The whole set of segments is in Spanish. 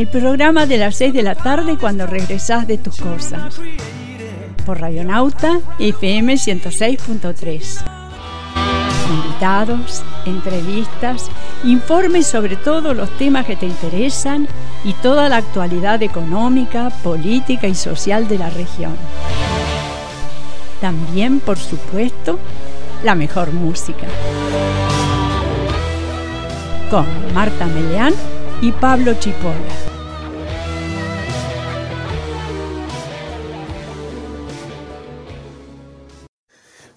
El programa de las 6 de la tarde cuando regresás de tus cosas. Por Radionauta FM 106.3. Invitados, entrevistas, informes sobre todos los temas que te interesan y toda la actualidad económica, política y social de la región. También, por supuesto, la mejor música. Con Marta Meleán y Pablo Chipola.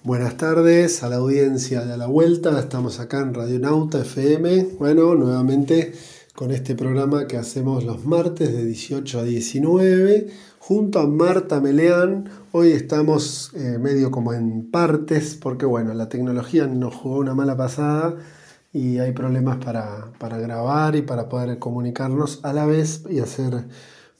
Buenas tardes a la audiencia de A la Vuelta, estamos acá en Radio Nauta FM, bueno, nuevamente con este programa que hacemos los martes de 18 a 19, junto a Marta Meleán. Hoy estamos eh, medio como en partes, porque bueno, la tecnología nos jugó una mala pasada y hay problemas para, para grabar y para poder comunicarnos a la vez y hacer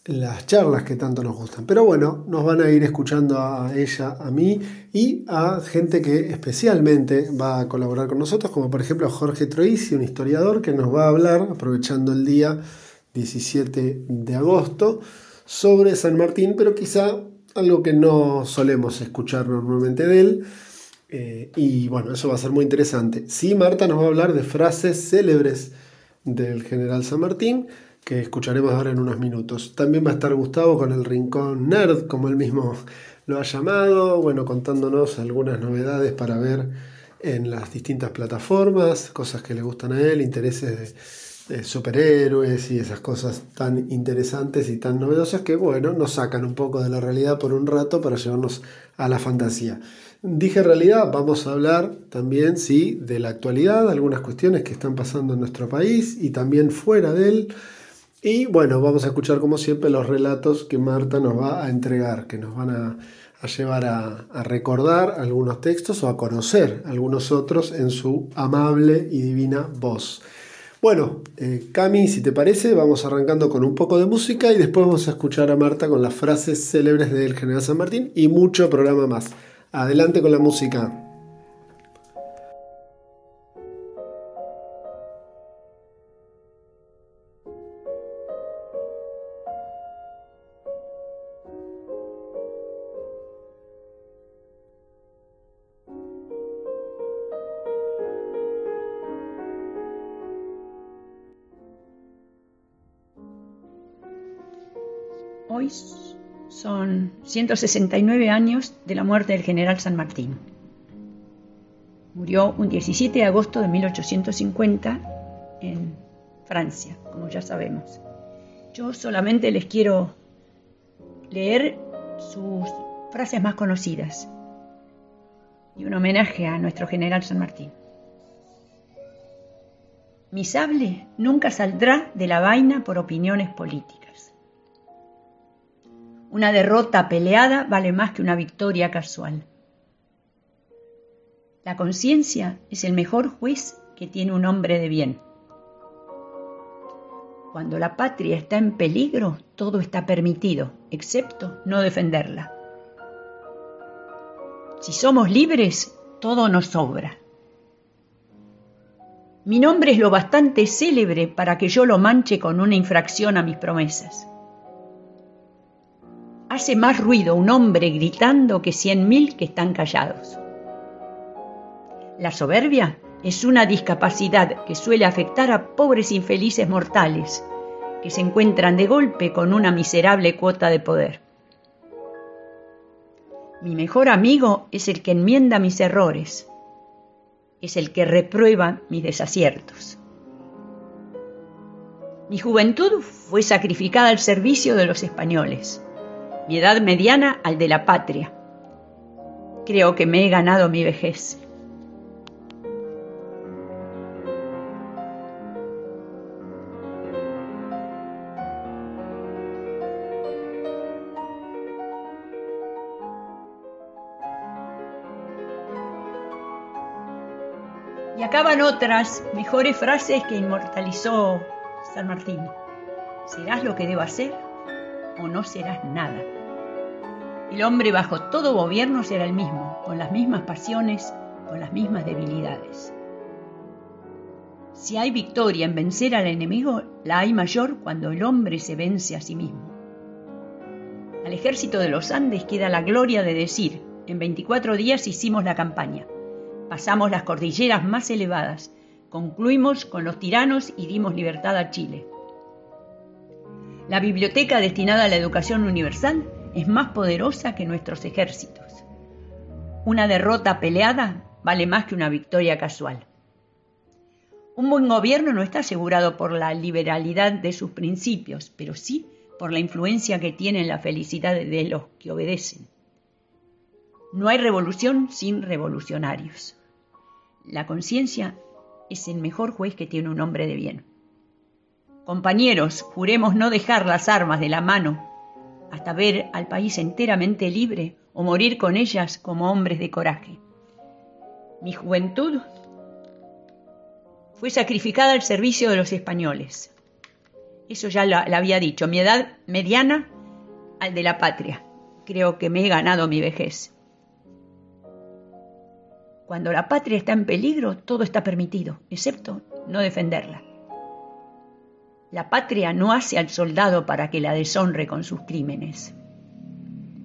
las charlas que tanto nos gustan. Pero bueno, nos van a ir escuchando a ella, a mí y a gente que especialmente va a colaborar con nosotros, como por ejemplo Jorge Troisi, un historiador que nos va a hablar, aprovechando el día 17 de agosto, sobre San Martín, pero quizá algo que no solemos escuchar normalmente de él. Eh, y bueno, eso va a ser muy interesante. Sí, Marta nos va a hablar de frases célebres del general San Martín, que escucharemos ahora en unos minutos. También va a estar Gustavo con el Rincón Nerd, como él mismo lo ha llamado, bueno, contándonos algunas novedades para ver en las distintas plataformas, cosas que le gustan a él, intereses de superhéroes y esas cosas tan interesantes y tan novedosas que, bueno, nos sacan un poco de la realidad por un rato para llevarnos a la fantasía. Dije realidad, vamos a hablar también, sí, de la actualidad, algunas cuestiones que están pasando en nuestro país y también fuera de él. Y bueno, vamos a escuchar como siempre los relatos que Marta nos va a entregar, que nos van a, llevar a, recordar algunos textos o a conocer algunos otros en su amable y divina voz. Bueno, eh, Cami, si te parece, vamos arrancando con un poco de música y después vamos a escuchar a Marta con las frases célebres del General San Martín y mucho programa más. Adelante con la música. Son 169 años de la muerte del general San Martín. Murió un 17 de agosto de 1850 en Francia, como ya sabemos. Yo solamente les quiero leer sus frases más conocidas y un homenaje a nuestro general San Martín. Mi sable nunca saldrá de la vaina por opiniones políticas. Una derrota peleada vale más que una victoria casual. La conciencia es el mejor juez que tiene un hombre de bien. Cuando la patria está en peligro, todo está permitido, excepto no defenderla. Si somos libres, todo nos sobra. Mi nombre es lo bastante célebre para que yo lo manche con una infracción a mis promesas. Hace más ruido un hombre gritando que cien mil que están callados. La soberbia es una discapacidad que suele afectar a pobres infelices mortales que se encuentran de golpe con una miserable cuota de poder. Mi mejor amigo es el que enmienda mis errores, es el que reprueba mis desaciertos. Mi juventud fue sacrificada al servicio de los españoles mi edad mediana al de la patria. Creo que me he ganado mi vejez. Y acaban otras mejores frases que inmortalizó San Martín. ¿Serás lo que debo hacer o no serás nada? El hombre bajo todo gobierno será el mismo, con las mismas pasiones, con las mismas debilidades. Si hay victoria en vencer al enemigo, la hay mayor cuando el hombre se vence a sí mismo. Al ejército de los Andes queda la gloria de decir, en 24 días hicimos la campaña, pasamos las cordilleras más elevadas, concluimos con los tiranos y dimos libertad a Chile. La biblioteca destinada a la educación universal es más poderosa que nuestros ejércitos. Una derrota peleada vale más que una victoria casual. Un buen gobierno no está asegurado por la liberalidad de sus principios, pero sí por la influencia que tiene en la felicidad de los que obedecen. No hay revolución sin revolucionarios. La conciencia es el mejor juez que tiene un hombre de bien. Compañeros, juremos no dejar las armas de la mano hasta ver al país enteramente libre o morir con ellas como hombres de coraje. Mi juventud fue sacrificada al servicio de los españoles. Eso ya lo, había dicho. Mi edad mediana al de la patria. Creo que me he ganado mi vejez. Cuando la patria está en peligro, todo está permitido, excepto no defenderla. La patria no hace al soldado para que la deshonre con sus crímenes.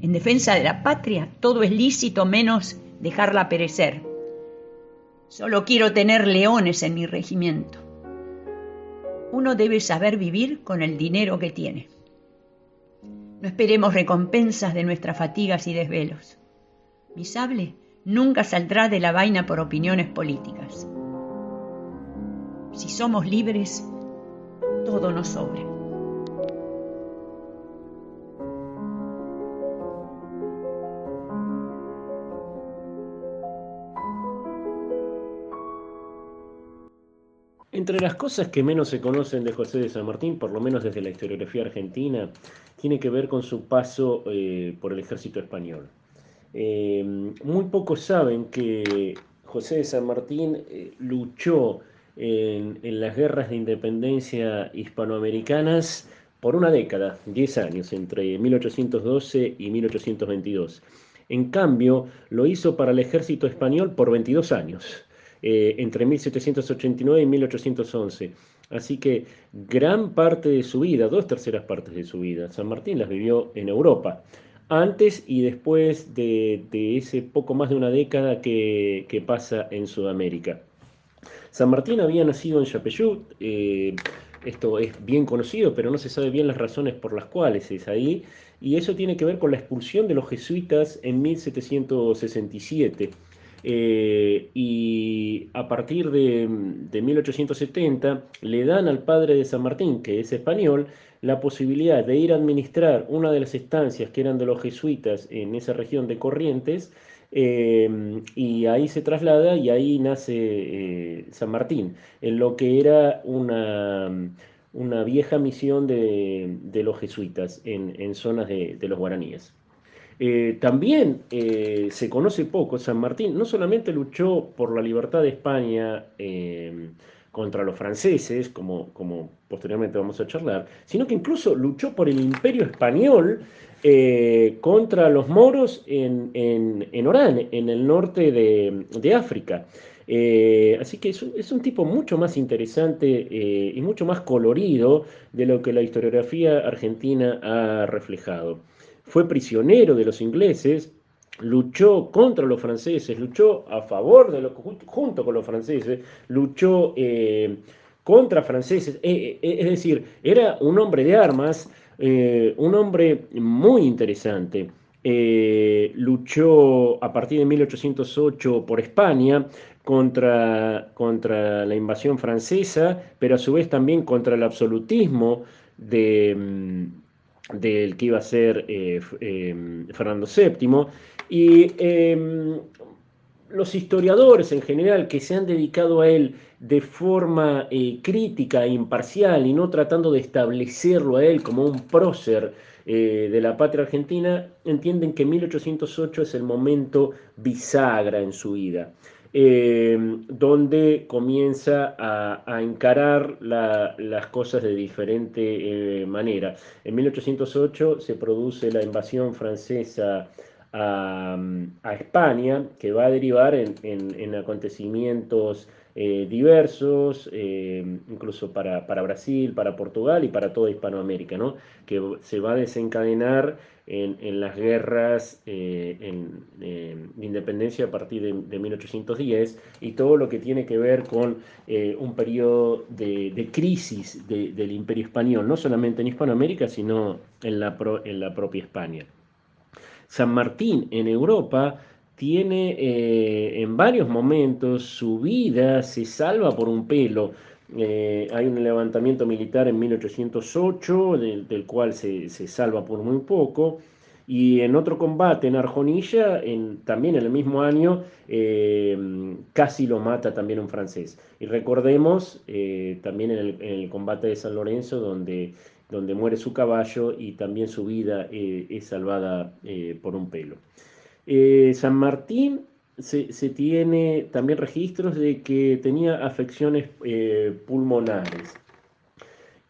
En defensa de la patria, todo es lícito menos dejarla perecer. Solo quiero tener leones en mi regimiento. Uno debe saber vivir con el dinero que tiene. No esperemos recompensas de nuestras fatigas y desvelos. Mi sable nunca saldrá de la vaina por opiniones políticas. Si somos libres, todo nos sobra. Entre las cosas que menos se conocen de José de San Martín, por lo menos desde la historiografía argentina, tiene que ver con su paso eh, por el ejército español. Eh, muy pocos saben que José de San Martín eh, luchó en, las guerras de independencia hispanoamericanas por una década, 10 años, entre 1812 y 1822. En cambio, lo hizo para el ejército español por 22 años. Eh, entre 1789 y 1811. Así que gran parte de su vida, dos terceras partes de su vida, San Martín las vivió en Europa, antes y después de, ese poco más de una década que, pasa en Sudamérica. San Martín había nacido en Chapeyú, eh, esto es bien conocido, pero no se sabe bien las razones por las cuales es ahí, y eso tiene que ver con la expulsión de los jesuitas en 1767. Eh, y a partir de, 1870 le dan al padre de San Martín, que es español, la posibilidad de ir a administrar una de las estancias que eran de los jesuitas en esa región de Corrientes, eh, y ahí se traslada y ahí nace eh, San Martín, en lo que era una, una vieja misión de, los jesuitas en, zonas de los guaraníes. Eh, también eh, se conoce poco, San Martín no solamente luchó por la libertad de España eh, contra los franceses, como, como, posteriormente vamos a charlar, sino que incluso luchó por el imperio español contra los moros en, en, Orán, en el norte de, África. así que es un, es un, tipo mucho más interesante y mucho más colorido de lo que la historiografía argentina ha reflejado fue prisionero de los ingleses, luchó contra los franceses, luchó a favor de los, junto con los franceses, luchó eh, contra franceses, eh, eh, es decir, era un hombre de armas, un hombre muy interesante. luchó a partir de 1808 por España contra, contra la invasión francesa, pero a su vez también contra el absolutismo de, mm, del que iba a ser eh, em, Fernando VII, y em, los historiadores en general que se han dedicado a él de forma eh, crítica e imparcial y no tratando de establecerlo a él como un prócer eh, de la patria argentina, entienden que 1808 es el momento bisagra en su vida. Em, donde comienza a, encarar las cosas de diferente eh, manera. En 1808 se produce la invasión francesa a, España, que va a derivar en, acontecimientos eh, diversos, eh, incluso para, Brasil, para Portugal y para toda Hispanoamérica, ¿no? que se va a desencadenar en, las guerras eh, de independencia a partir de, 1810 y todo lo que tiene que ver con un periodo de, crisis del imperio español, no solamente en Hispanoamérica, sino en la, en la propia España. San Martín en Europa tiene eh, en varios momentos su vida se salva por un pelo. Eh, hay un levantamiento militar en 1808, del, cual se, salva por muy poco. Y en otro combate en Arjonilla, en, también en el mismo año, eh, casi lo mata también un francés. Y recordemos también en el, combate de San Lorenzo, donde, donde muere su caballo y también su vida es salvada por un pelo. Eh, San Martín se, tiene también registros de que tenía afecciones eh, pulmonares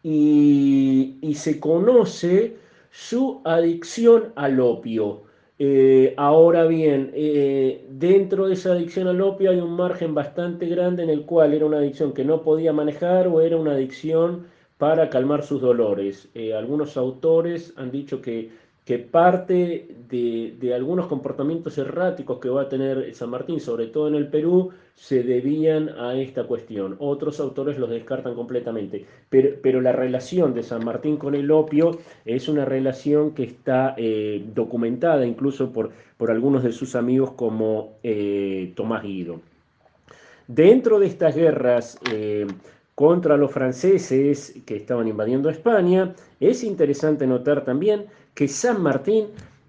y, se conoce su adicción al opio. Eh, ahora bien, dentro de esa adicción al opio hay un margen bastante grande en el cual era una adicción que no podía manejar o era una adicción para calmar sus dolores. algunos autores han dicho que que parte de, algunos comportamientos erráticos que va a tener San Martín, sobre todo en el Perú, se debían a esta cuestión. Otros autores los descartan completamente, pero, la relación de San Martín con el opio es una relación que está eh, documentada incluso por, por, algunos de sus amigos como eh, Tomás Guido. Dentro de estas guerras eh, contra los franceses que estaban invadiendo España, es interesante notar también que San Martín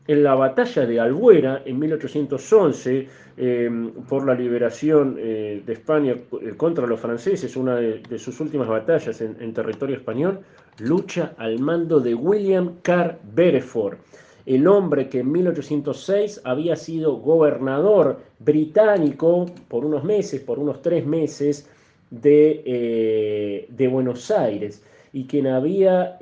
en la batalla de Albuera en 1811 em, por la liberación eh, de España eh, contra los franceses, una de, sus últimas batallas en, territorio español, lucha al mando de William Carr Bereford, el hombre que en 1806 había sido gobernador británico por unos meses, por unos tres meses, de, eh, de Buenos Aires y quien había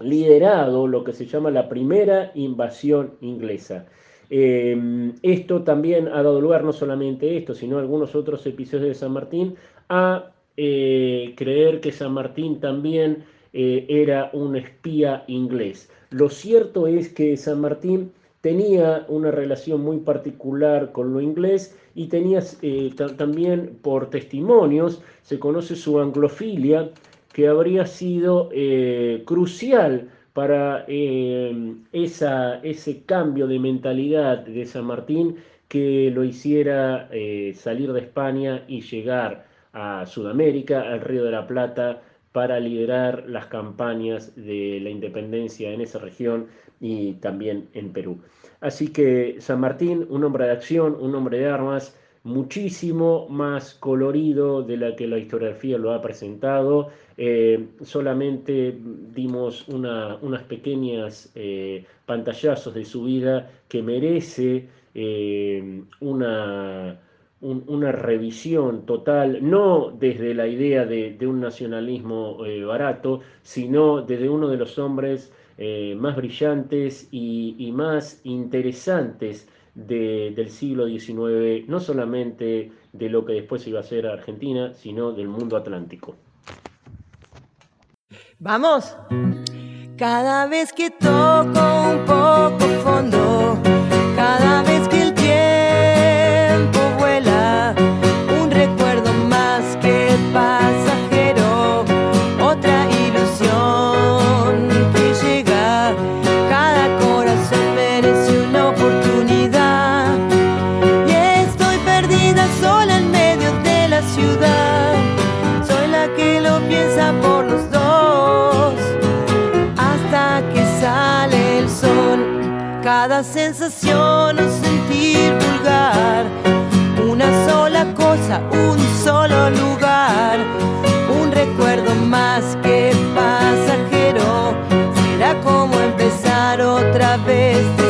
liderado lo que se llama la primera invasión inglesa. Em, esto también ha dado lugar, no solamente esto, sino algunos otros episodios de San Martín, a eh, creer que San Martín también eh, era un espía inglés. Lo cierto es que San Martín tenía una relación muy particular con lo inglés y tenía eh, también por testimonios, se conoce su anglofilia, que habría sido eh, crucial para eh, ese cambio de mentalidad de San Martín que lo hiciera eh, salir de España y llegar a Sudamérica, al Río de la Plata, para liderar las campañas de la independencia en esa región y también en Perú. Así que San Martín, un hombre de acción, un hombre de armas, muchísimo más colorido de la que la historiografía lo ha presentado. Eh, solamente dimos unas pequeñas eh, pantallazos de su vida que merece eh, una, una revisión total, no desde la idea de, un nacionalismo barato, sino desde uno de los hombres más brillantes y más interesantes del siglo XIX, no solamente de lo que después iba a ser Argentina, sino del mundo atlántico. Vamos. Cada vez que toco un poco fondo, piensa por los dos. cada sensación o sentir vulgar. Una sola cosa, un solo lugar, un recuerdo más que pasajero. Será como empezar otra vez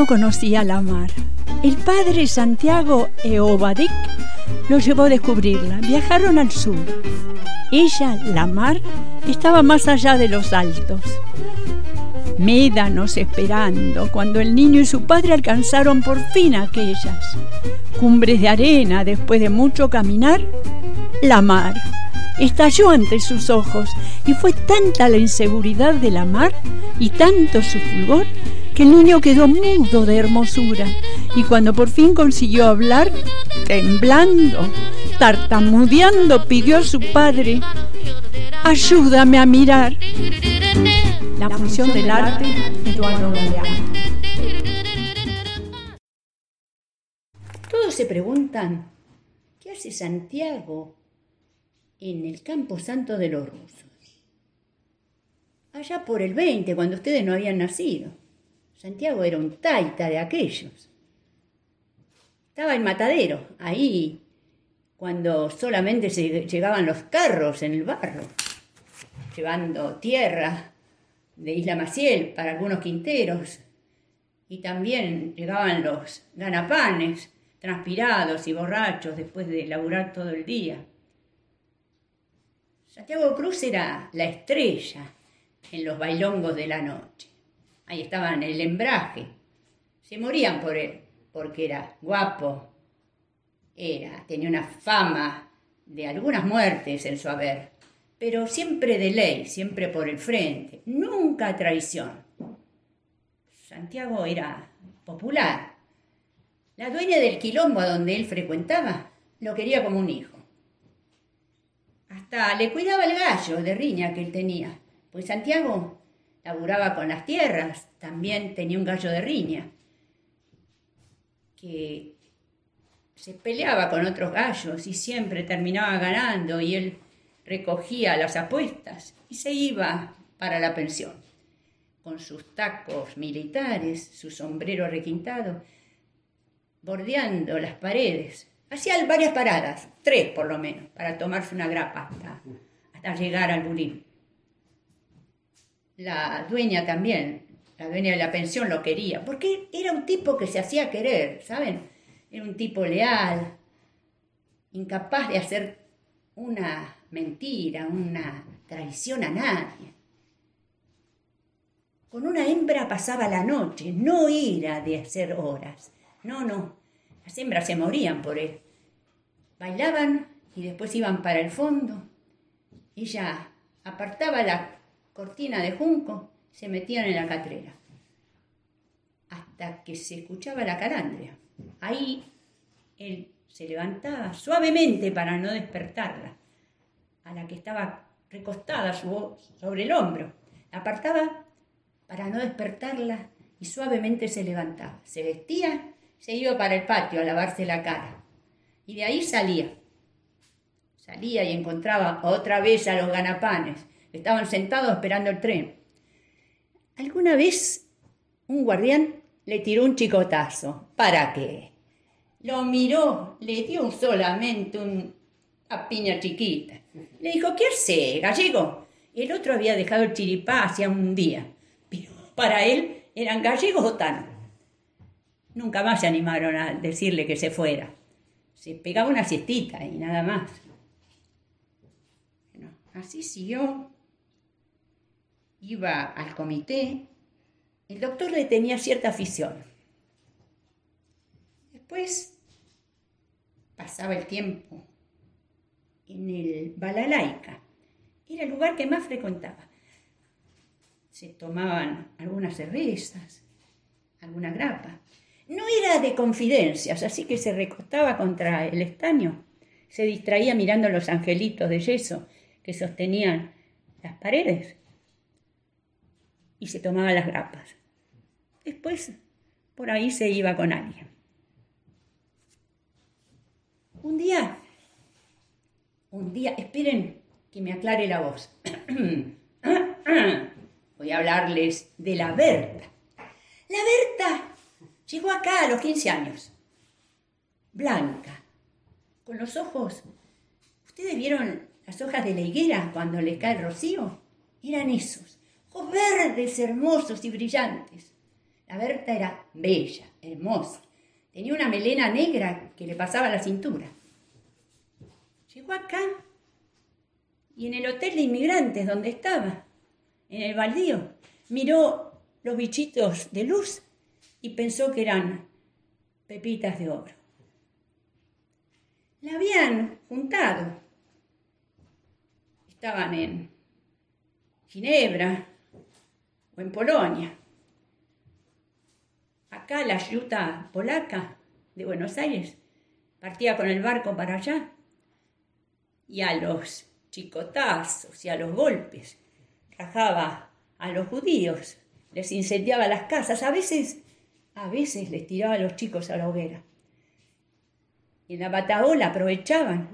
no conocía la mar. El padre Santiago Eobadik lo llevó a descubrirla. Viajaron al sur. Ella, la mar, estaba más allá de los altos. Médanos esperando cuando el niño y su padre alcanzaron por fin aquellas cumbres de arena después de mucho caminar. La mar estalló ante sus ojos y fue tanta la inseguridad de la mar y tanto su fulgor el niño quedó mudo de hermosura y cuando por fin consiguió hablar, temblando, tartamudeando, pidió a su padre, ayúdame a mirar. La función del arte, Eduardo Galeano. Todos se preguntan, ¿qué hace Santiago en el Campo Santo de los Rusos? Allá por el 20, cuando ustedes no habían nacido. Santiago era un taita de aquellos. Estaba en Matadero, ahí, cuando solamente se llegaban los carros en el barro, llevando tierra de Isla Maciel para algunos quinteros. Y también llegaban los ganapanes, transpirados y borrachos después de laburar todo el día. Santiago Cruz era la estrella en los bailongos de la noche ahí estaban el embraje. Se morían por él, porque era guapo, era, tenía una fama de algunas muertes en su haber, pero siempre de ley, siempre por el frente, nunca traición. Santiago era popular. La dueña del quilombo donde él frecuentaba lo quería como un hijo. Hasta le cuidaba el gallo de riña que él tenía, pues Santiago laburaba con las tierras, también tenía un gallo de riña, que se peleaba con otros gallos y siempre terminaba ganando y él recogía las apuestas y se iba para la pensión, con sus tacos militares, su sombrero requintado, bordeando las paredes. Hacía varias paradas, tres por lo menos, para tomarse una grapa hasta, hasta llegar al bulín la dueña también, la dueña de la pensión lo quería, porque era un tipo que se hacía querer, ¿saben? Era un tipo leal, incapaz de hacer una mentira, una traición a nadie. Con una hembra pasaba la noche, no era de hacer horas. No, no. Las hembras se morían por él. Bailaban y después iban para el fondo. Ella apartaba la cortina de junco, se metían en la catrera. Hasta que se escuchaba la calandria. Ahí él se levantaba suavemente para no despertarla, a la que estaba recostada sobre el hombro. La apartaba para no despertarla y suavemente se levantaba. Se vestía, se iba para el patio a lavarse la cara. Y de ahí salía. Salía y encontraba otra vez a los ganapanes, Estaban sentados esperando el tren. Alguna vez un guardián le tiró un chicotazo. ¿Para qué? Lo miró, le dio solamente una piña chiquita. Le dijo, ¿qué hace, gallego? El otro había dejado el chiripá hacía un día, pero para él eran gallegos o tan. Nunca más se animaron a decirle que se fuera. Se pegaba una siestita y nada más. Bueno, así siguió iba al comité, el doctor le tenía cierta afición. Después pasaba el tiempo en el Balalaika. Era el lugar que más frecuentaba. Se tomaban algunas cervezas, alguna grapa. No era de confidencias, así que se recostaba contra el estaño. Se distraía mirando los angelitos de yeso que sostenían las paredes y se tomaba las grapas. Después, por ahí se iba con alguien. Un día, un día, esperen, que me aclare la voz. Voy a hablarles de la Berta. La Berta llegó acá a los 15 años. Blanca, con los ojos. ¿Ustedes vieron las hojas de la higuera cuando le cae el rocío? Eran esos, ojos verdes, hermosos y brillantes. La Berta era bella, hermosa. Tenía una melena negra que le pasaba a la cintura. Llegó acá y en el hotel de inmigrantes donde estaba, en el baldío, miró los bichitos de luz y pensó que eran pepitas de oro. La habían juntado. Estaban en Ginebra en Polonia. Acá la yuta polaca de Buenos Aires partía con el barco para allá y a los chicotazos y a los golpes rajaba a los judíos, les incendiaba las casas, a veces, a veces les tiraba a los chicos a la hoguera. Y en la bataola aprovechaban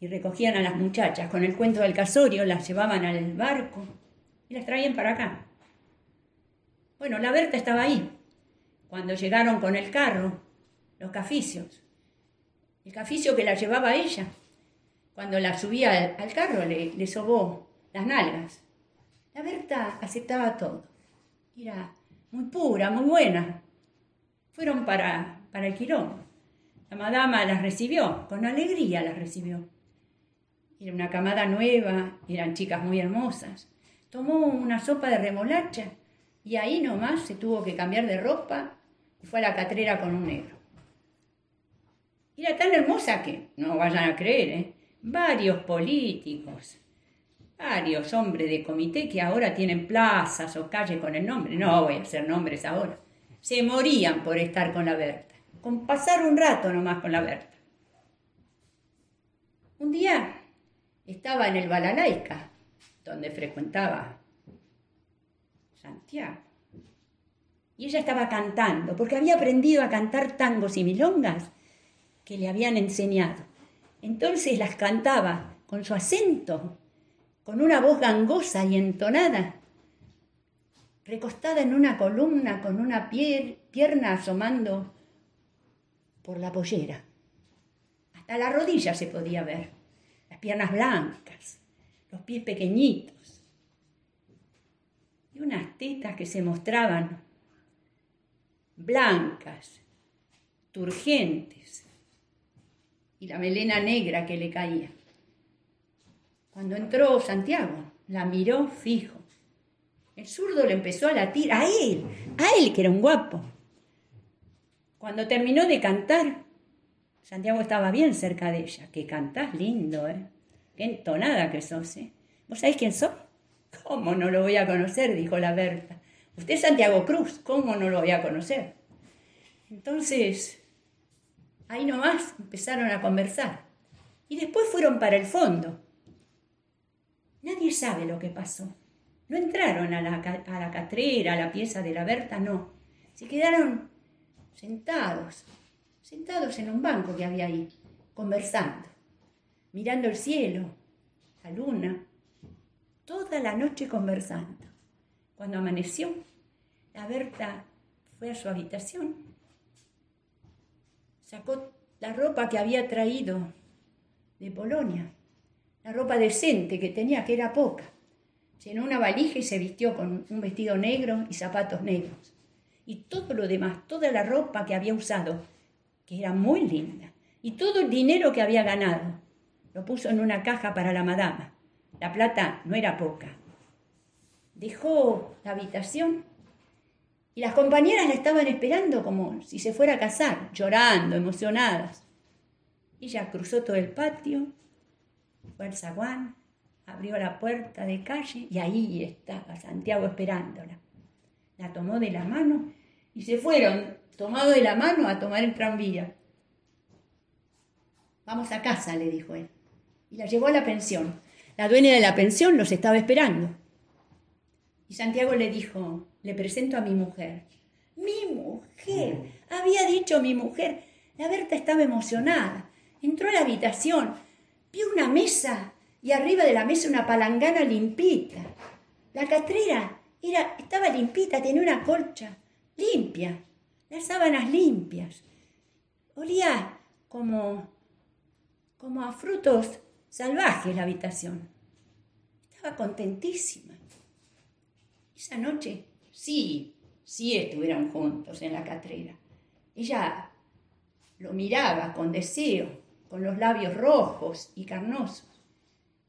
y recogían a las muchachas con el cuento del casorio, las llevaban al barco y las traían para acá. Bueno, la Berta estaba ahí, cuando llegaron con el carro, los caficios. El caficio que la llevaba ella. Cuando la subía al, carro le, le sobó las nalgas. La Berta aceptaba todo. Era muy pura, muy buena. Fueron para, para el quirón. La madama las recibió, con alegría las recibió. Era una camada nueva, eran chicas muy hermosas. Tomó una sopa de remolacha y ahí nomás se tuvo que cambiar de ropa y fue a la catrera con un negro. Era tan hermosa que, no vayan a creer, ¿eh? varios políticos, varios hombres de comité que ahora tienen plazas o calles con el nombre, no voy a hacer nombres ahora, se morían por estar con la Berta, con pasar un rato nomás con la Berta. Un día estaba en el Balalaica, donde frecuentaba Y ella estaba cantando, porque había aprendido a cantar tangos y milongas que le habían enseñado. Entonces las cantaba con su acento, con una voz gangosa y entonada, recostada en una columna con una pierna asomando por la pollera. Hasta la rodilla se podía ver, las piernas blancas, los pies pequeñitos y unas tetas que se mostraban blancas, turgentes, y la melena negra que le caía. Cuando entró Santiago, la miró fijo. El zurdo le empezó a latir, a él, a él que era un guapo. Cuando terminó de cantar, Santiago estaba bien cerca de ella. Que cantás lindo, ¿eh? Qué entonada que sos, ¿eh? ¿Vos sabés quién sos? ¿Cómo no lo voy a conocer? dijo la Berta. Usted es Santiago Cruz, ¿cómo no lo voy a conocer? Entonces, ahí nomás empezaron a conversar. Y después fueron para el fondo. Nadie sabe lo que pasó. No entraron a la, a la catrera, a la pieza de la Berta, no. Se quedaron sentados, sentados en un banco que había ahí, conversando, mirando el cielo, la luna, toda la noche conversando. Cuando amaneció, la Berta fue a su habitación, sacó la ropa que había traído de Polonia, la ropa decente que tenía, que era poca. Llenó una valija y se vistió con un vestido negro y zapatos negros. Y todo lo demás, toda la ropa que había usado, que era muy linda, y todo el dinero que había ganado, lo puso en una caja para la madama. La plata no era poca. Dejó la habitación y las compañeras la estaban esperando como si se fuera a casar, llorando, emocionadas. Ella cruzó todo el patio, fue al zaguán, abrió la puerta de calle y ahí estaba Santiago esperándola. La tomó de la mano y se fueron, tomado de la mano, a tomar el tranvía. Vamos a casa, le dijo él. Y la llevó a la pensión. La dueña de la pensión los estaba esperando. Y Santiago le dijo, le presento a mi mujer. Mi mujer, había dicho mi mujer. La Berta estaba emocionada. Entró a la habitación, vio una mesa y arriba de la mesa una palangana limpita. La catrera era, estaba limpita, tenía una colcha limpia, las sábanas limpias. Olía como, como a frutos salvajes la habitación. Estaba contentísima. Esa noche, sí, sí estuvieron juntos en la catrera. Ella lo miraba con deseo, con los labios rojos y carnosos,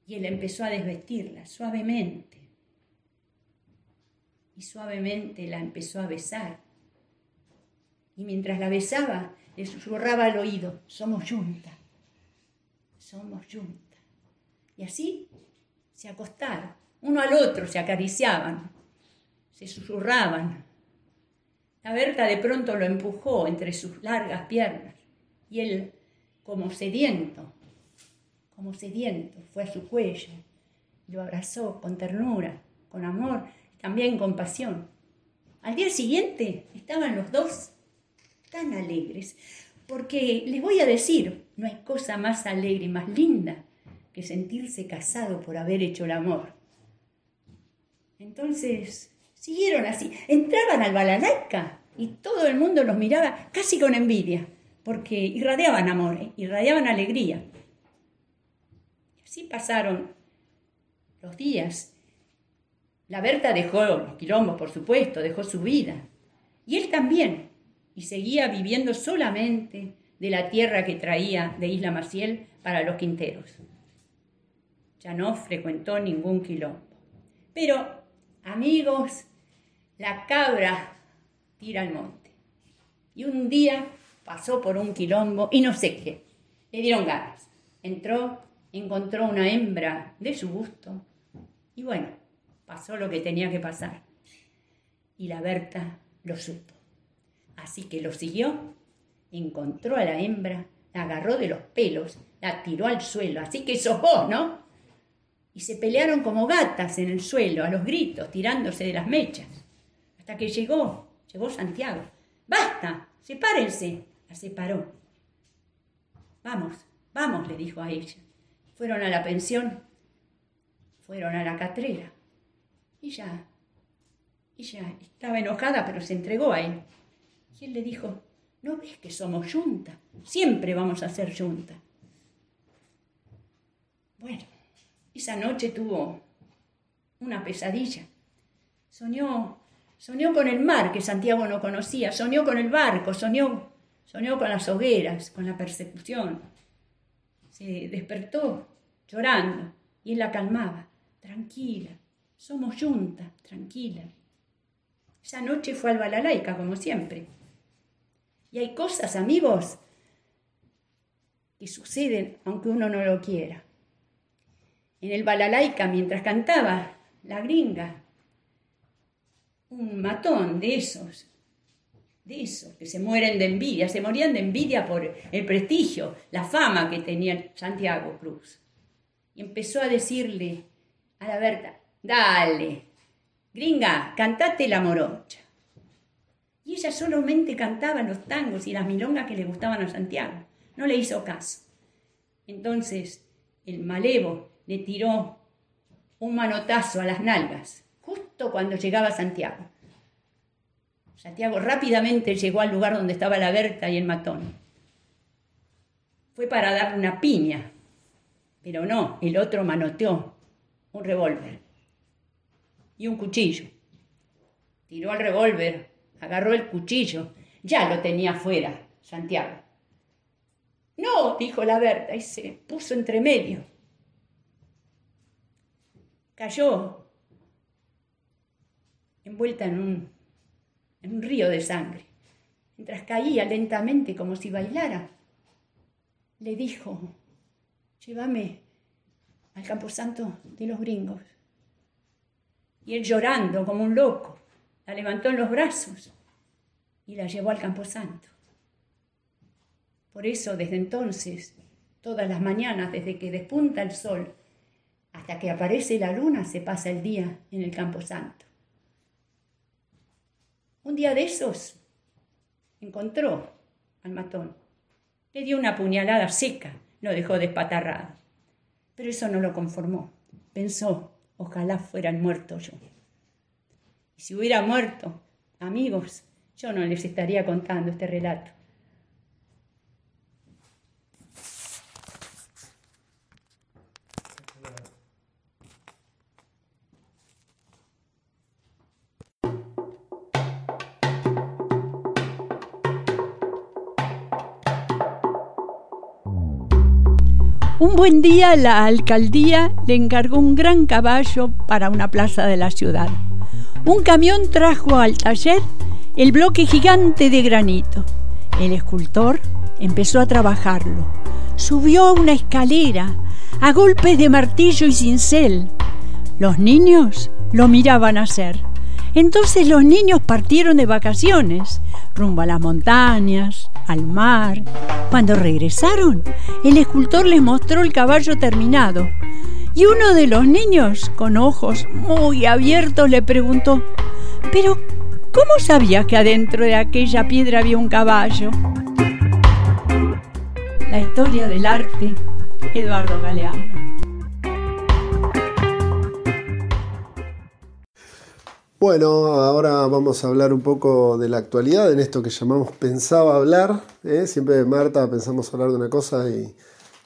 y él empezó a desvestirla suavemente. Y suavemente la empezó a besar. Y mientras la besaba, le susurraba al oído, somos juntas, somos juntas. Y así se acostaron, uno al otro se acariciaban, se susurraban. La Berta de pronto lo empujó entre sus largas piernas y él, como sediento, como sediento, fue a su cuello, lo abrazó con ternura, con amor, también con pasión. Al día siguiente estaban los dos tan alegres, porque les voy a decir, no hay cosa más alegre y más linda que sentirse casado por haber hecho el amor. Entonces, Siguieron así. Entraban al balalaica y todo el mundo los miraba casi con envidia, porque irradiaban amor, ¿eh? irradiaban alegría. Así pasaron los días. La Berta dejó los quilombos, por supuesto, dejó su vida. Y él también. Y seguía viviendo solamente de la tierra que traía de Isla Maciel para los quinteros. Ya no frecuentó ningún quilombo. Pero amigos, la cabra tira al monte. Y un día pasó por un quilombo y no sé qué. Le dieron ganas. Entró, encontró una hembra de su gusto y bueno, pasó lo que tenía que pasar. Y la Berta lo supo. Así que lo siguió, encontró a la hembra, la agarró de los pelos, la tiró al suelo. Así que sos vos, ¿no? Y se pelearon como gatas en el suelo, a los gritos, tirándose de las mechas, hasta que llegó, llegó Santiago. ¡Basta! ¡Sepárense! La separó. Vamos, vamos, le dijo a ella. Fueron a la pensión, fueron a la catrera. Y ya, ella estaba enojada, pero se entregó a él. Y él le dijo, ¿no ves que somos junta? Siempre vamos a ser junta. Bueno, esa noche tuvo una pesadilla. Soñó, soñó con el mar que Santiago no conocía, soñó con el barco, soñó, soñó con las hogueras, con la persecución. Se despertó llorando y él la calmaba. Tranquila, somos juntas, tranquila. Esa noche fue al balalaica, como siempre. Y hay cosas, amigos, que suceden aunque uno no lo quiera en el balalaica mientras cantaba la gringa. Un matón de esos, de esos que se mueren de envidia, se morían de envidia por el prestigio, la fama que tenía Santiago Cruz. Y empezó a decirle a la Berta, dale, gringa, cantate la morocha. Y ella solamente cantaba los tangos y las milongas que le gustaban a Santiago. No le hizo caso. Entonces el malevo le tiró un manotazo a las nalgas, justo cuando llegaba Santiago. Santiago rápidamente llegó al lugar donde estaba la Berta y el matón. Fue para darle una piña, pero no, el otro manoteó un revólver y un cuchillo. Tiró el revólver, agarró el cuchillo, ya lo tenía fuera, Santiago. No, dijo la Berta y se puso entre medio cayó envuelta en un, en un río de sangre. Mientras caía lentamente como si bailara, le dijo, llévame al camposanto de los gringos. Y él llorando como un loco, la levantó en los brazos y la llevó al camposanto. Por eso desde entonces, todas las mañanas, desde que despunta el sol, hasta que aparece la luna se pasa el día en el Campo Santo. Un día de esos encontró al matón. Le dio una puñalada seca, lo dejó despatarrado. Pero eso no lo conformó. Pensó, ojalá fuera muerto yo. Y si hubiera muerto, amigos, yo no les estaría contando este relato. Un buen día la alcaldía le encargó un gran caballo para una plaza de la ciudad. Un camión trajo al taller el bloque gigante de granito. El escultor empezó a trabajarlo. Subió a una escalera a golpes de martillo y cincel. Los niños lo miraban hacer. Entonces los niños partieron de vacaciones, rumbo a las montañas, al mar. Cuando regresaron, el escultor les mostró el caballo terminado. Y uno de los niños, con ojos muy abiertos, le preguntó, ¿pero cómo sabías que adentro de aquella piedra había un caballo? La historia del arte, Eduardo Galeano. Bueno, ahora vamos a hablar un poco de la actualidad, en esto que llamamos pensaba hablar. ¿eh? Siempre Marta pensamos hablar de una cosa y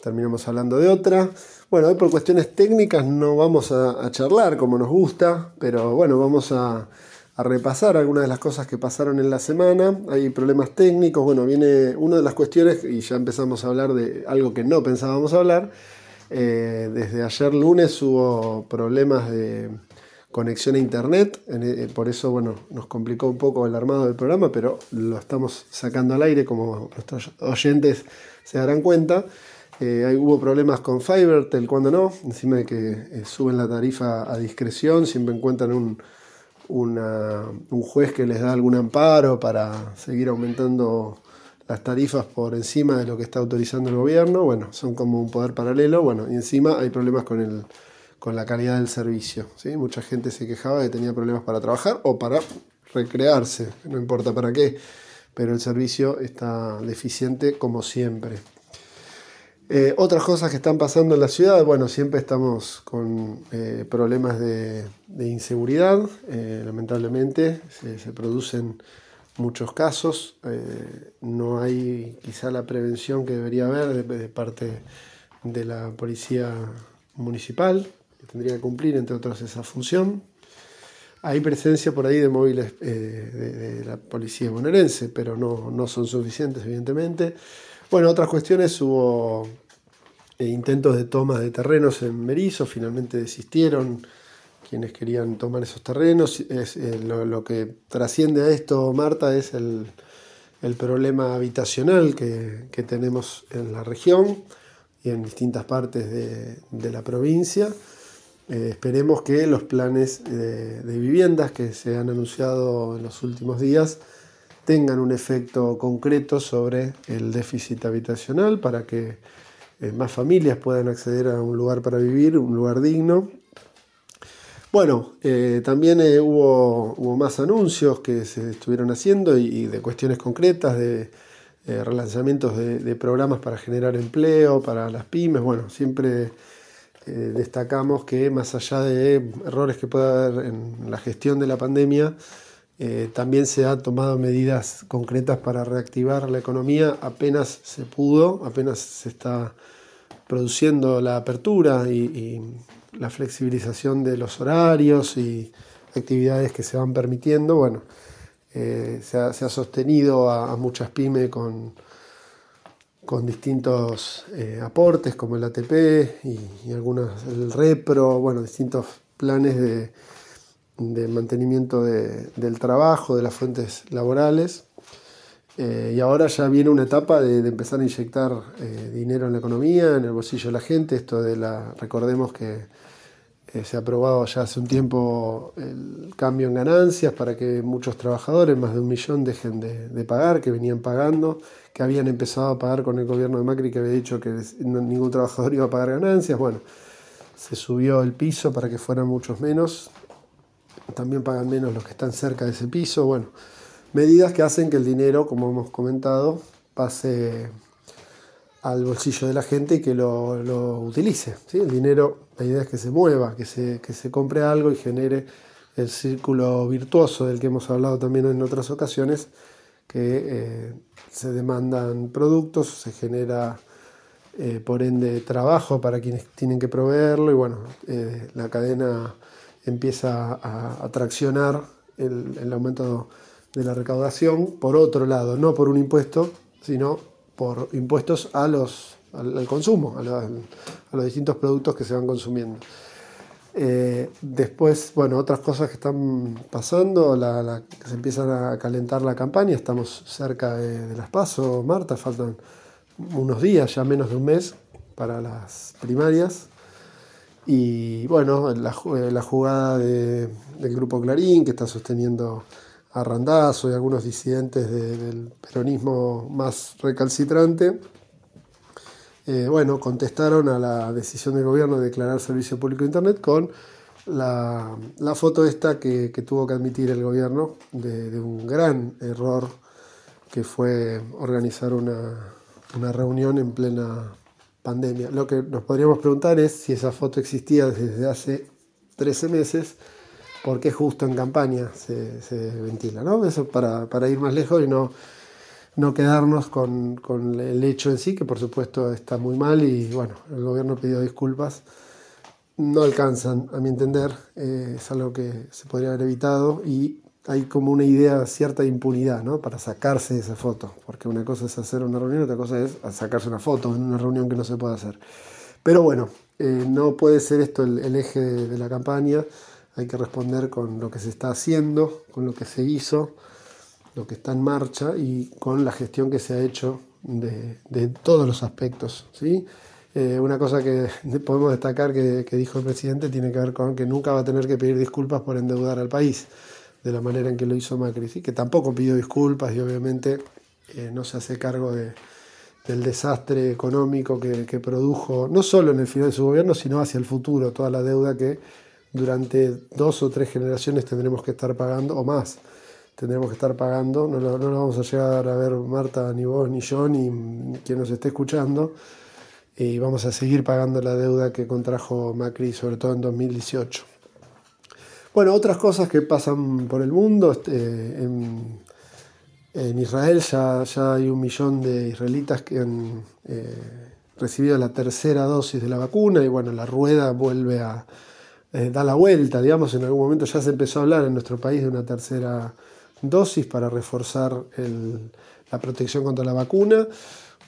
terminamos hablando de otra. Bueno, hoy por cuestiones técnicas no vamos a, charlar como nos gusta, pero bueno, vamos a, repasar algunas de las cosas que pasaron en la semana. Hay problemas técnicos, bueno, viene una de las cuestiones y ya empezamos a hablar de algo que no pensábamos hablar. Eh, desde ayer lunes hubo problemas de conexión a internet, eh, por eso bueno, nos complicó un poco el armado del programa, pero lo estamos sacando al aire como nuestros oyentes se darán cuenta. Eh, hubo problemas con Fivertel cuando no, encima de que eh, suben la tarifa a discreción, siempre encuentran un, un juez que les da algún amparo para seguir aumentando las tarifas por encima de lo que está autorizando el gobierno. Bueno, son como un poder paralelo. Bueno, y encima hay problemas con el con la calidad del servicio. ¿sí? Mucha gente se quejaba de que tenía problemas para trabajar o para recrearse, no importa para qué, pero el servicio está deficiente como siempre. Eh, otras cosas que están pasando en la ciudad, bueno, siempre estamos con eh, problemas de, inseguridad, eh, lamentablemente se, producen muchos casos, no hay quizá la prevención que debería haber de parte de la policía municipal, tendría que cumplir, entre otros, esa función. Hay presencia por ahí de móviles eh, de, la policía bonaerense, pero no, no, son suficientes, evidentemente. Bueno, otras cuestiones, hubo eh, intentos de toma de terrenos en Merizo, finalmente desistieron quienes querían tomar esos terrenos. Eh, lo, que trasciende a esto, Marta, es el, el problema habitacional que, que, tenemos en la región y en distintas partes de, de la provincia. Eh, esperemos que los planes de, viviendas que se han anunciado en los últimos días tengan un efecto concreto sobre el déficit habitacional para que eh, más familias puedan acceder a un lugar para vivir, un lugar digno. Bueno, eh, también hubo, hubo, más anuncios que se estuvieron haciendo y, de cuestiones concretas, de relanzamientos de, de programas para generar empleo, para las pymes. Bueno, siempre eh, destacamos que más allá de errores que pueda haber en la gestión de la pandemia, eh, también se han tomado medidas concretas para reactivar la economía apenas se pudo, apenas se está produciendo la apertura y, la flexibilización de los horarios y actividades que se van permitiendo. Bueno, eh, se, ha, sostenido a muchas pymes con con distintos eh, aportes como el ATP y, algunos, el REPRO, bueno, distintos planes de, mantenimiento del trabajo, de las fuentes laborales. Eh, y ahora ya viene una etapa de, empezar a inyectar eh, dinero en la economía, en el bolsillo de la gente. Esto de la, recordemos que se ha aprobado ya hace un tiempo el cambio en ganancias para que muchos trabajadores, más de un millón, dejen de pagar, que venían pagando que habían empezado a pagar con el gobierno de Macri, que había dicho que ningún trabajador iba a pagar ganancias. Bueno, se subió el piso para que fueran muchos menos. También pagan menos los que están cerca de ese piso. Bueno, medidas que hacen que el dinero, como hemos comentado, pase, al bolsillo de la gente y que lo, utilice. ¿sí? El dinero, la idea es que se mueva, que se, que se compre algo y genere el círculo virtuoso del que hemos hablado también en otras ocasiones, que eh, se demandan productos, se genera eh, por ende trabajo para quienes tienen que proveerlo y bueno, eh, la cadena empieza a, traccionar el, el, aumento de la recaudación por otro lado, no por un impuesto, sino por impuestos a los, al, consumo, a, los distintos productos que se van consumiendo. Eh, después, bueno, otras cosas que están pasando, se empiezan a calentar la campaña, estamos cerca de, las pasos, Marta, faltan unos días, ya menos de un mes para las primarias. Y bueno, la, la jugada del grupo Clarín que está sosteniendo a Randazzo y algunos disidentes del peronismo más recalcitrante, eh, bueno, contestaron a la decisión del gobierno de declarar servicio público de Internet con la, foto esta que, tuvo que admitir el gobierno de, un gran error que fue organizar una, una reunión en plena pandemia. Lo que nos podríamos preguntar es si esa foto existía desde hace 13 meses porque justo en campaña se, ventila, ¿no? Eso para, ir más lejos y no, no quedarnos con, el hecho en sí, que por supuesto está muy mal y bueno, el gobierno pidió disculpas. No alcanzan, a mi entender, eh, es algo que se podría haber evitado y hay como una idea cierta de impunidad, ¿no? Para sacarse esa foto, porque una cosa es hacer una reunión, otra cosa es sacarse una foto en una reunión que no se puede hacer. Pero bueno, eh, no puede ser esto el, eje de la campaña hay que responder con lo que se está haciendo, con lo que se hizo, lo que está en marcha y con la gestión que se ha hecho de, todos los aspectos. ¿sí? Eh, una cosa que podemos destacar que, dijo el presidente tiene que ver con que nunca va a tener que pedir disculpas por endeudar al país de la manera en que lo hizo Macri, que tampoco pidió disculpas y obviamente eh, no se hace cargo de, del desastre económico que, que, produjo, no solo en el final de su gobierno, sino hacia el futuro, toda la deuda que durante dos o tres generaciones tendremos que estar pagando, o más, tendremos que estar pagando, no lo, vamos a llegar a ver Marta, ni vos, ni yo, ni quien nos esté escuchando, y vamos a seguir pagando la deuda que contrajo Macri, sobre todo en 2018. Bueno, otras cosas que pasan por el mundo, este, en, Israel ya, ya, hay un millón de israelitas que han eh, recibido la tercera dosis de la vacuna y bueno, la rueda vuelve a, eh, da la vuelta, digamos, en algún momento ya se empezó a hablar en nuestro país de una tercera dosis para reforzar la protección contra la vacuna.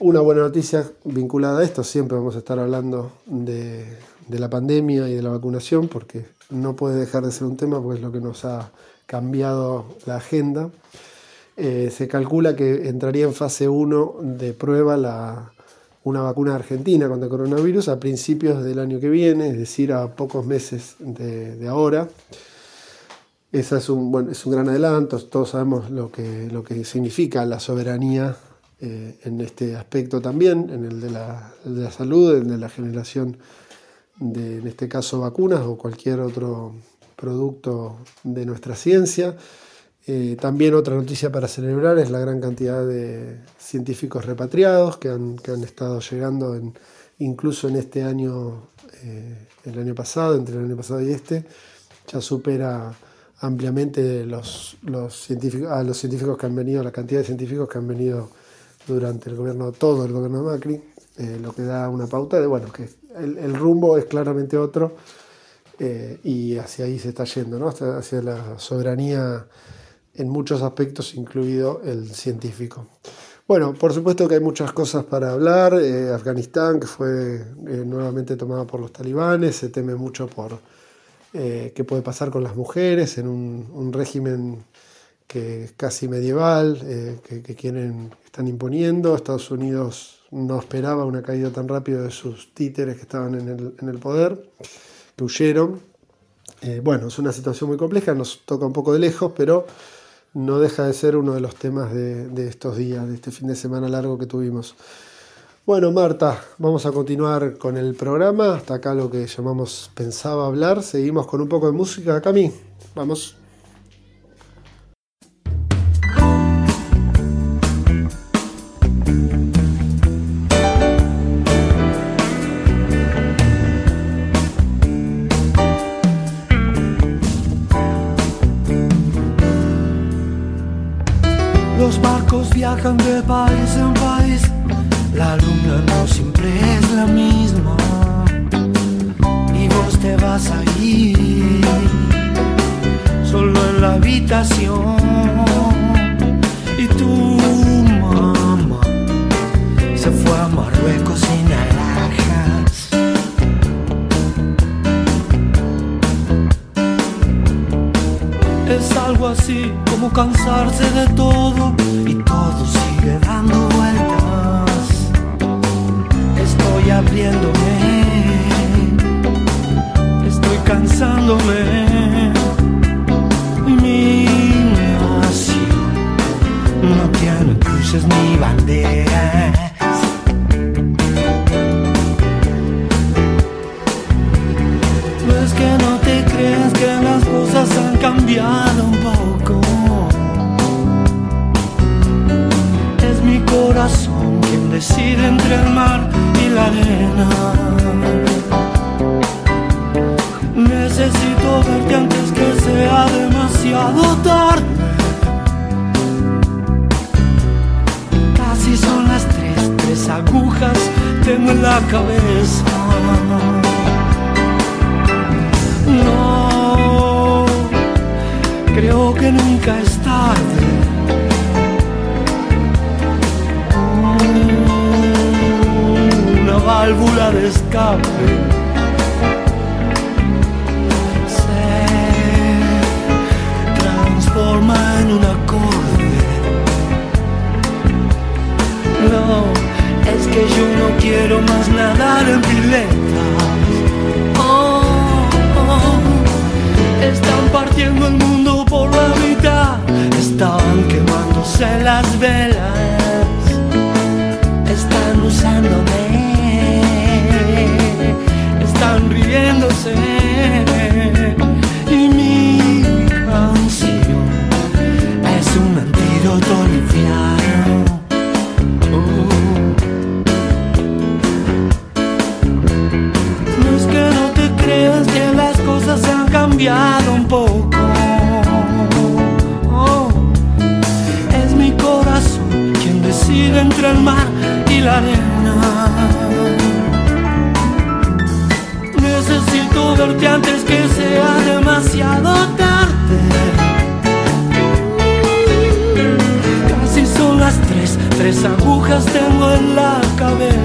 Una buena noticia vinculada a esto, siempre vamos a estar hablando de, la pandemia y de la vacunación, porque no puede dejar de ser un tema, porque es lo que nos ha cambiado la agenda. Eh, se calcula que entraría en fase 1 de prueba una vacuna argentina contra el coronavirus a principios del año que viene, es decir, a pocos meses de, ahora. Ese es un, bueno, es un gran adelanto, todos sabemos lo que, lo que significa la soberanía eh, en este aspecto también, en el de la, de la salud, en de la generación de, en este caso, vacunas o cualquier otro producto de nuestra ciencia. Eh, también otra noticia para celebrar es la gran cantidad de científicos repatriados que han, estado llegando incluso en este año, eh, el año pasado, entre el año pasado y este, ya supera ampliamente los, científicos, a los científicos que han venido, la cantidad de científicos que han venido durante el gobierno, todo el gobierno de Macri, eh, lo que da una pauta de, bueno, que el, rumbo es claramente otro y hacia ahí se está yendo, ¿no? hacia la soberanía en muchos aspectos, incluido el científico. Bueno, por supuesto que hay muchas cosas para hablar. Eh, Afganistán, que fue eh, nuevamente tomada por los talibanes, se teme mucho por eh, qué puede pasar con las mujeres en un, régimen que es casi medieval, que, quieren, están imponiendo. Estados Unidos no esperaba una caída tan rápida de sus títeres que estaban en el, en el poder, que huyeron. bueno, es una situación muy compleja, nos toca un poco de lejos, pero no deja de ser uno de los temas de, estos días, de este fin de semana largo que tuvimos. Bueno, Marta, vamos a continuar con el programa. Hasta acá lo que llamamos Pensaba hablar. Seguimos con un poco de música. Cami, vamos. Los barcos viajan de país en país la luna no siempre es la misma. Y vos te vas a ir solo en la habitación. Y tu mamá se fue a Marruecos sin alhajas. Es algo así como cansarse de todo y todo sigue dando vueltas. Estoy abriéndome, estoy cansándome. Mi nación no tiene cruces ni banderas. No es que no te creas que las cosas han cambiado un poco. Es mi corazón quien decide entre el mar Necesito verte antes que sea demasiado tarde. Casi son las tres, tres agujas tengo en la cabeza. No, creo que nunca es tarde. Válvula de escape. Se transforma en un acorde. No, es que yo no quiero más nadar en piletas. Oh, oh. Están partiendo el mundo por la mitad, están quemándose las velas, cambiado un poco. Oh, es mi corazón quien decide entre el mar y la arena. Necesito verte antes que sea demasiado tarde. Casi son las tres, tres agujas tengo en la cabeza.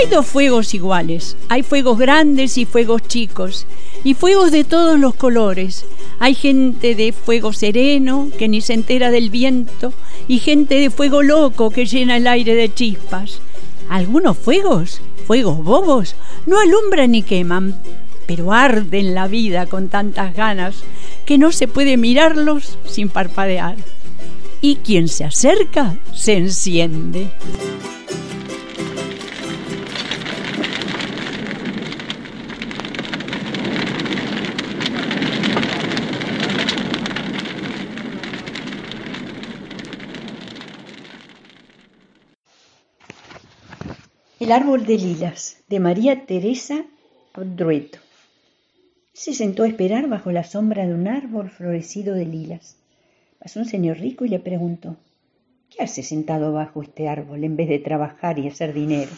Hay dos fuegos iguales. Hay fuegos grandes y fuegos chicos. Y fuegos de todos los colores. Hay gente de fuego sereno que ni se entera del viento. Y gente de fuego loco que llena el aire de chispas. Algunos fuegos, fuegos bobos, no alumbran ni queman, pero arden la vida con tantas ganas que no se puede mirarlos sin parpadear. Y quien se acerca se enciende. El árbol de lilas, de María Teresa Abdrueto. Se sentó a esperar bajo la sombra de un árbol florecido de lilas. Pasó un señor rico y le preguntó, ¿qué hace sentado bajo este árbol en vez de trabajar y hacer dinero?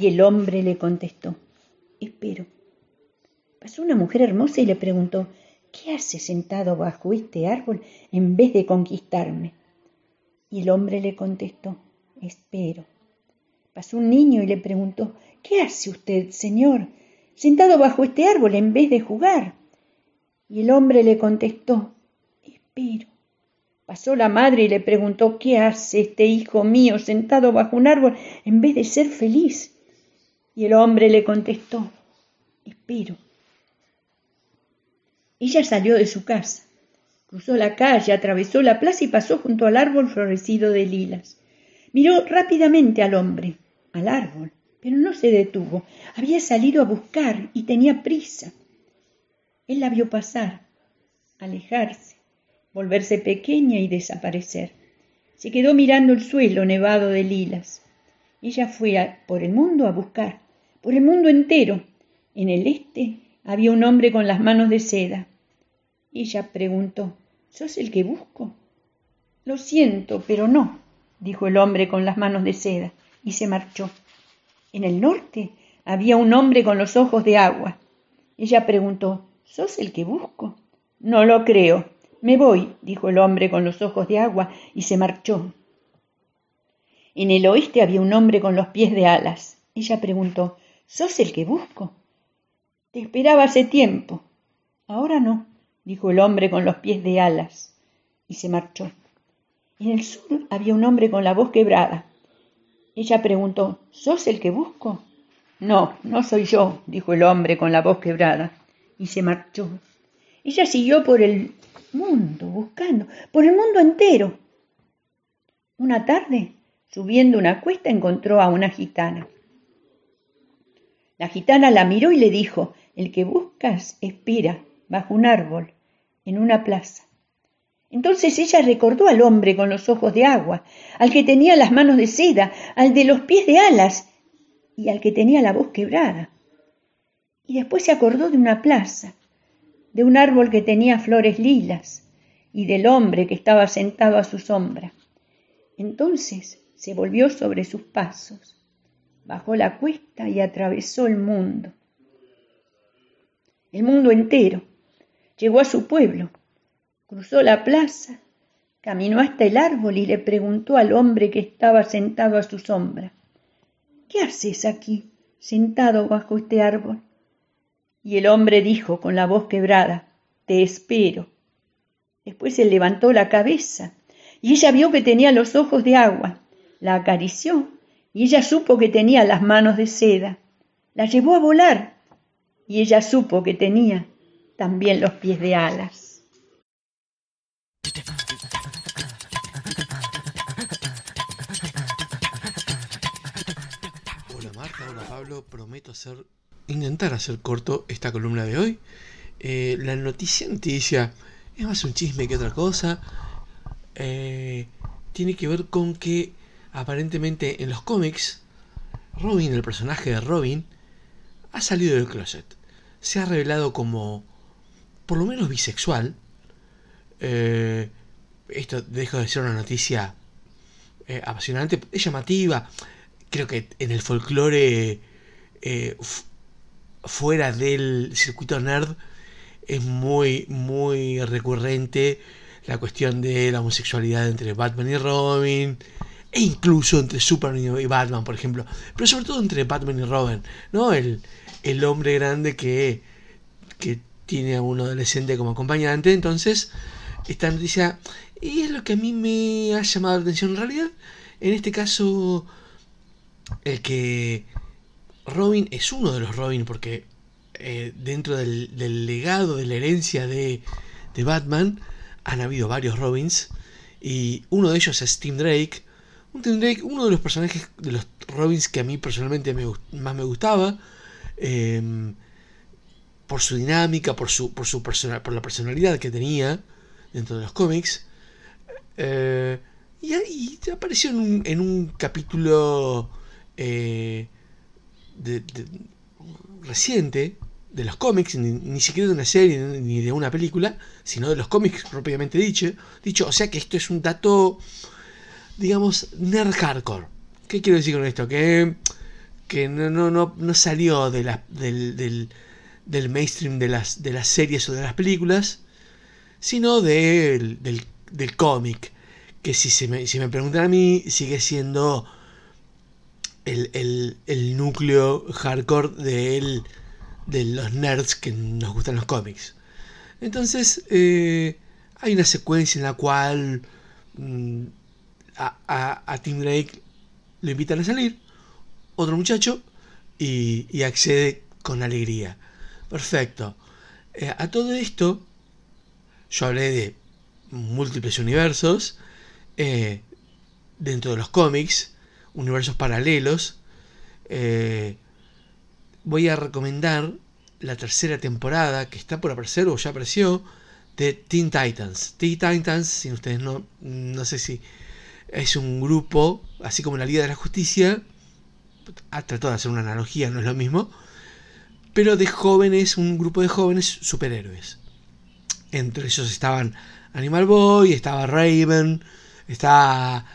Y el hombre le contestó, espero. Pasó una mujer hermosa y le preguntó, ¿qué hace sentado bajo este árbol en vez de conquistarme? Y el hombre le contestó, espero. Pasó un niño y le preguntó, ¿qué hace usted, señor, sentado bajo este árbol en vez de jugar? Y el hombre le contestó, espero. Pasó la madre y le preguntó, ¿qué hace este hijo mío sentado bajo un árbol en vez de ser feliz? Y el hombre le contestó, espero. Ella salió de su casa, cruzó la calle, atravesó la plaza y pasó junto al árbol florecido de lilas. Miró rápidamente al hombre, al árbol, pero no se detuvo. Había salido a buscar y tenía prisa. Él la vio pasar, alejarse, volverse pequeña y desaparecer. Se quedó mirando el suelo nevado de lilas. Ella fue por el mundo a buscar, por el mundo entero. En el este había un hombre con las manos de seda. Ella preguntó, ¿Sos el que busco? Lo siento, pero no dijo el hombre con las manos de seda, y se marchó. En el norte había un hombre con los ojos de agua. Ella preguntó ¿Sos el que busco? No lo creo. Me voy, dijo el hombre con los ojos de agua, y se marchó. En el oeste había un hombre con los pies de alas. Ella preguntó ¿Sos el que busco? Te esperaba hace tiempo. Ahora no, dijo el hombre con los pies de alas, y se marchó. En el sur había un hombre con la voz quebrada. Ella preguntó, ¿Sos el que busco? No, no soy yo, dijo el hombre con la voz quebrada, y se marchó. Ella siguió por el mundo, buscando, por el mundo entero. Una tarde, subiendo una cuesta, encontró a una gitana. La gitana la miró y le dijo, el que buscas espera bajo un árbol, en una plaza. Entonces ella recordó al hombre con los ojos de agua, al que tenía las manos de seda, al de los pies de alas y al que tenía la voz quebrada. Y después se acordó de una plaza, de un árbol que tenía flores lilas y del hombre que estaba sentado a su sombra. Entonces se volvió sobre sus pasos, bajó la cuesta y atravesó el mundo, el mundo entero. Llegó a su pueblo Cruzó la plaza, caminó hasta el árbol y le preguntó al hombre que estaba sentado a su sombra, ¿Qué haces aquí, sentado bajo este árbol? Y el hombre dijo con la voz quebrada, Te espero. Después se levantó la cabeza y ella vio que tenía los ojos de agua. La acarició y ella supo que tenía las manos de seda. La llevó a volar y ella supo que tenía también los pies de alas. Marta, hola Pablo, prometo hacer, intentar hacer corto esta columna de hoy. Eh, la noticia noticia es más un chisme que otra cosa. Eh, tiene que ver con que aparentemente en los cómics Robin, el personaje de Robin, ha salido del closet. Se ha revelado como por lo menos bisexual eh, esto dejo de ser una noticia apasionante, es llamativa. Creo que en el folclore eh, fuera del circuito nerd es muy, muy recurrente la cuestión de la homosexualidad entre Batman y Robin, e incluso entre Superman y Batman, por ejemplo, pero sobre todo entre Batman y Robin, ¿no? El, el hombre grande que, que tiene a un adolescente como acompañante, entonces esta noticia, y es lo que a mí me ha llamado la atención. En realidad, en este caso, el que Robin es uno de los Robin, porque eh, dentro del, legado, de la herencia de, Batman, han habido varios Robins, y uno de ellos es Tim Drake, un Tim Drake, uno de los personajes de los Robins que a mí personalmente me, más me gustaba, eh, por su dinámica, por, su, por, su persona, por la personalidad que tenía dentro de los cómics. Eh, y, y, apareció en un, en un capítulo eh, de, de, reciente de los cómics, ni, siquiera de una serie ni de una película, sino de los cómics propiamente dicho, dicho. O sea que esto es un dato, digamos, nerd hardcore. ¿Qué quiero decir con esto? Que, que no, no, no, no salió de del, del, del, mainstream de las, de las series o de las películas, sino del, del, del cómic. Que si, se me, si me preguntan a mí, sigue siendo el, el, el núcleo hardcore de él de los nerds que nos gustan los cómics. Entonces, eh, hay una secuencia en la cual mm, a, a, a, Tim Drake lo invitan a salir, otro muchacho, y, y accede con alegría. Perfecto. Eh, a todo esto, yo hablé de múltiples universos eh, dentro de los cómics, universos paralelos. Eh, voy a recomendar la tercera temporada que está por aparecer o ya apareció de Teen Titans. Teen Titans, si ustedes no, no sé si es un grupo, así como la Liga de la Justicia, ha de hacer una analogía, no es lo mismo, pero de jóvenes, un grupo de jóvenes superhéroes. Entre ellos estaban Animal Boy, estaba Raven, está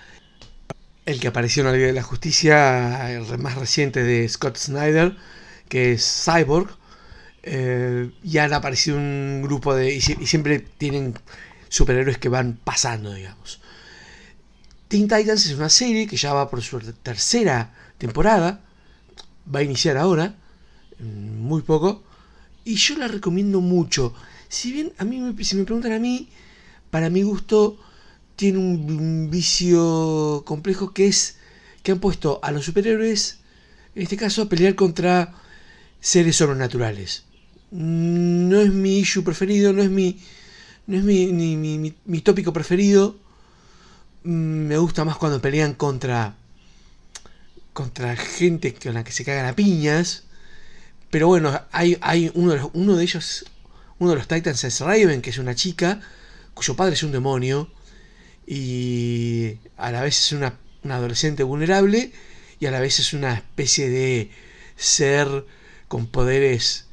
el que apareció en la Liga de la Justicia, el más reciente de Scott Snyder, que es Cyborg. Eh, y han aparecido un grupo de. Y, y, siempre tienen superhéroes que van pasando, digamos. Teen Titans es una serie que ya va por su tercera temporada. Va a iniciar ahora. Muy poco. Y yo la recomiendo mucho. Si bien a mí, si me preguntan a mí, para mi gusto, tiene un vicio complejo que es que han puesto a los superhéroes, en este caso, a pelear contra seres sobrenaturales. No es mi issue preferido, no es mi, no es mi, ni, mi, mi, mi tópico preferido. Me gusta más cuando pelean contra contra gente con la que se cagan a piñas. Pero bueno, hay, hay uno, de los, uno de ellos, uno de los Titans es Raven, que es una chica cuyo padre es un demonio y a la vez es una, adolescente vulnerable y a la vez es una especie de ser con poderes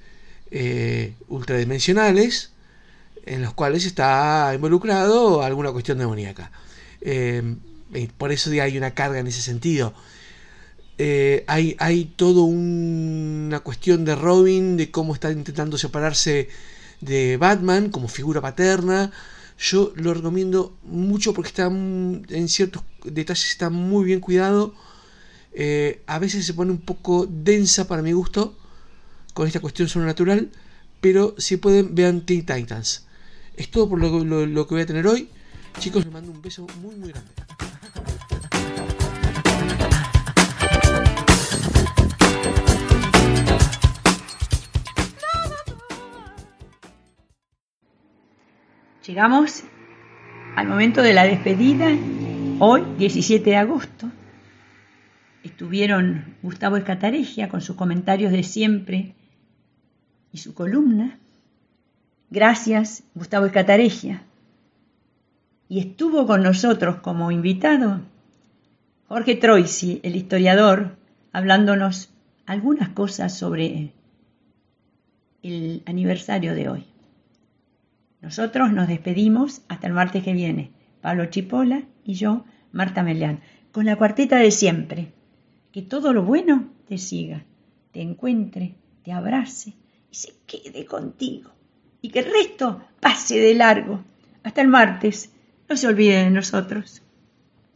eh, ultradimensionales en los cuales está involucrado alguna cuestión demoníaca. Eh, por eso hay una carga en ese sentido. Eh, hay, hay todo una cuestión de Robin, de cómo está intentando separarse de Batman como figura paterna. Yo lo recomiendo mucho porque está en ciertos detalles está muy bien cuidado. Eh, a veces se pone un poco densa para mi gusto con esta cuestión sobrenatural, pero si pueden vean Teen Titans. Es todo por lo, lo, lo que voy a tener hoy. Chicos, les mando un beso muy muy grande. Llegamos al momento de la despedida, hoy, 17 de agosto. Estuvieron Gustavo Escataregia con sus comentarios de siempre y su columna. Gracias, Gustavo Escataregia. Y estuvo con nosotros como invitado Jorge Troisi, el historiador, hablándonos algunas cosas sobre el aniversario de hoy. Nosotros nos despedimos hasta el martes que viene. Pablo Chipola y yo, Marta Meleán, con la cuarteta de siempre. Que todo lo bueno te siga, te encuentre, te abrace y se quede contigo. Y que el resto pase de largo. Hasta el martes. No se olvide de nosotros.